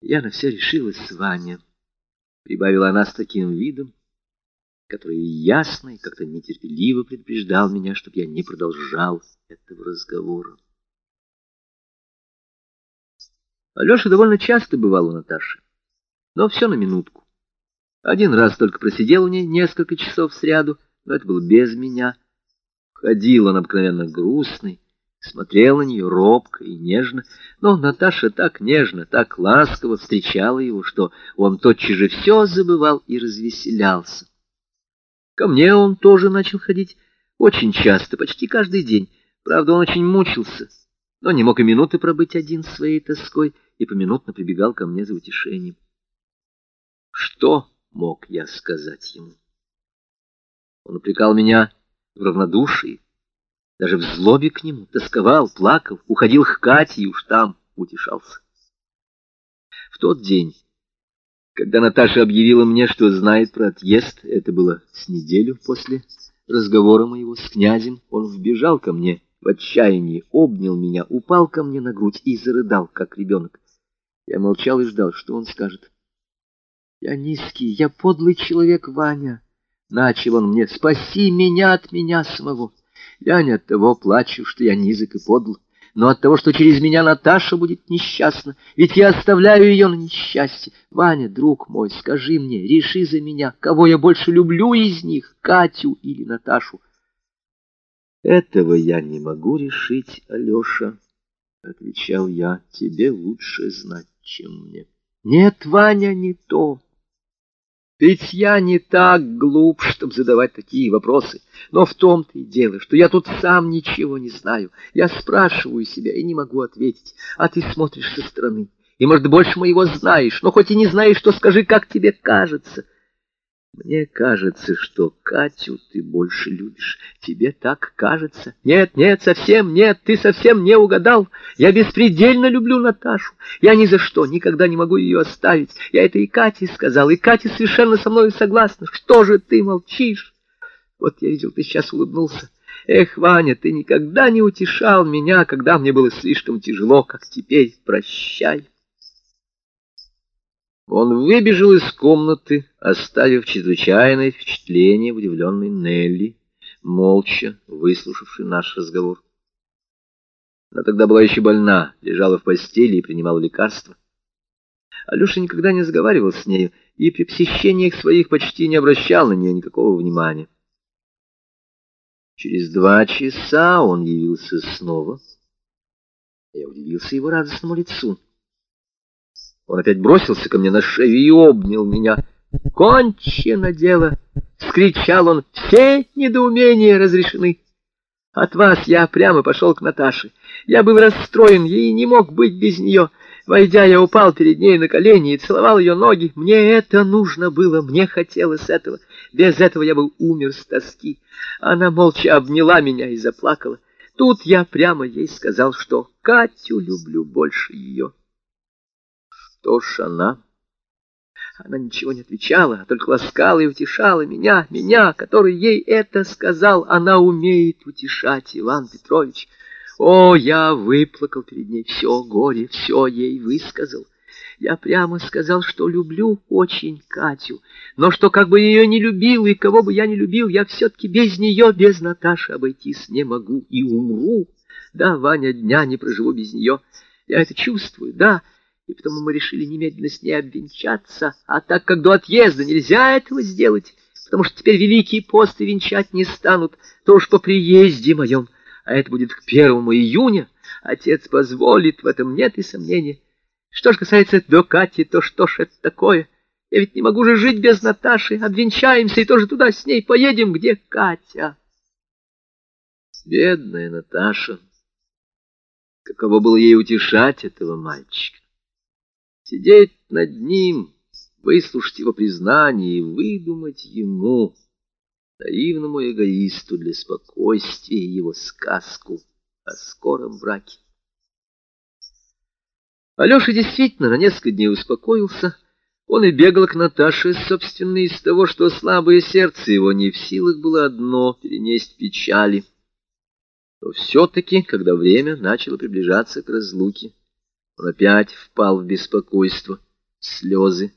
Я на все решилась, Ваня, — прибавила она с таким видом, который ясно и как-то нетерпеливо предупреждал меня, чтобы я не продолжал этого разговора. Алеша довольно часто бывал у Наташи, но все на минутку. Один раз только просидел у ней несколько часов сряду, но это было без меня. Ходил он обыкновенно грустный, смотрел на нее робко и нежно, но Наташа так нежно, так ласково встречала его, что он тотчас же все забывал и развеселялся. Ко мне он тоже начал ходить очень часто, почти каждый день. Правда, он очень мучился, но не мог и минуты пробыть один своей тоской и поминутно прибегал ко мне за утешением. Что мог я сказать ему? Он упрекал меня в равнодушии, даже в злобе к нему, тосковал, плакал, уходил к Кате и уж там утешался. В тот день, когда Наташа объявила мне, что знает про отъезд, это было с неделю после разговора моего с князем, он вбежал ко мне в отчаянии, обнял меня, упал ко мне на грудь и зарыдал, как ребенок. Я молчал и ждал, что он скажет. «Я низкий, я подлый человек, Ваня!» Начал он мне, «Спаси меня от меня самого!» Я не от того плачу, что я низок и подл, но от того, что через меня Наташа будет несчастна, ведь я оставляю ее на несчастье. Ваня, друг мой, скажи мне, реши за меня, кого я больше люблю из них, Катю или Наташу. Этого я не могу решить, Алеша, — отвечал я, — тебе лучше знать, чем мне. Нет, Ваня, не то. Ведь я не так глуп, чтобы задавать такие вопросы. Но в том-то и дело, что я тут сам ничего не знаю. Я спрашиваю себя и не могу ответить, а ты смотришь со стороны. И, может, больше моего знаешь, но хоть и не знаешь, то скажи, как тебе кажется. Мне кажется, что Катю ты больше любишь. Тебе так кажется? Нет, нет, совсем нет, ты совсем не угадал. Я беспредельно люблю Наташу. Я ни за что никогда не могу ее оставить. Я это и Кате сказал, и Катя совершенно со мной согласна. Что же ты молчишь? Вот я видел, ты сейчас улыбнулся. Эх, Ваня, ты никогда не утешал меня, когда мне было слишком тяжело, как теперь. Прощай. Он выбежал из комнаты, оставив чрезвычайное впечатление удивленной Нелли, молча выслушавший наш разговор. Она тогда была еще больна, лежала в постели и принимала лекарства. Алеша никогда не разговаривал с нею и при посещениях своих почти не обращал на нее никакого внимания. Через два часа он явился снова. Я удивился его радостному лицу. Он опять бросился ко мне на шею и обнял меня. «Кончено дело!» — скричал он. «Все недоумения разрешены!» От вас я прямо пошел к Наташе. Я был расстроен и не мог быть без нее. Войдя, я упал перед ней на колени и целовал ее ноги. Мне это нужно было, мне хотелось этого. Без этого я был умер с тоски. Она молча обняла меня и заплакала. Тут я прямо ей сказал, что Катю люблю больше ее. Что ж она? Она ничего не отвечала, а только ласкала и утешала меня, меня, который ей это сказал. Она умеет утешать, Иван Петрович. О, я выплакал перед ней все горе, все ей высказал. Я прямо сказал, что люблю очень Катю, но что как бы ее не любил и кого бы я не любил, я все-таки без нее, без Наташи обойтись не могу и умру. Да, Ваня, дня не проживу без нее. Я это чувствую, да, и потому мы решили немедленно с ней обвенчаться. А так как до отъезда нельзя этого сделать, потому что теперь великие посты венчать не станут, то уж по приезде моем, а это будет к первому июня, отец позволит, в этом нет и сомнения. Что ж касается до Кати, то что ж это такое? Я ведь не могу же жить без Наташи, обвенчаемся и тоже туда с ней поедем, где Катя. Бедная Наташа! Каково было ей утешать этого мальчика? Сидеть над ним, выслушать его признание и выдумать ему, наивному эгоисту для спокойствия, его сказку о скором браке. Алеша действительно на несколько дней успокоился. Он и бегал к Наташе, собственно, из того, что слабое сердце его не в силах было одно перенести печали. Но все-таки, когда время начало приближаться к разлуке, он опять впал в беспокойство. слезы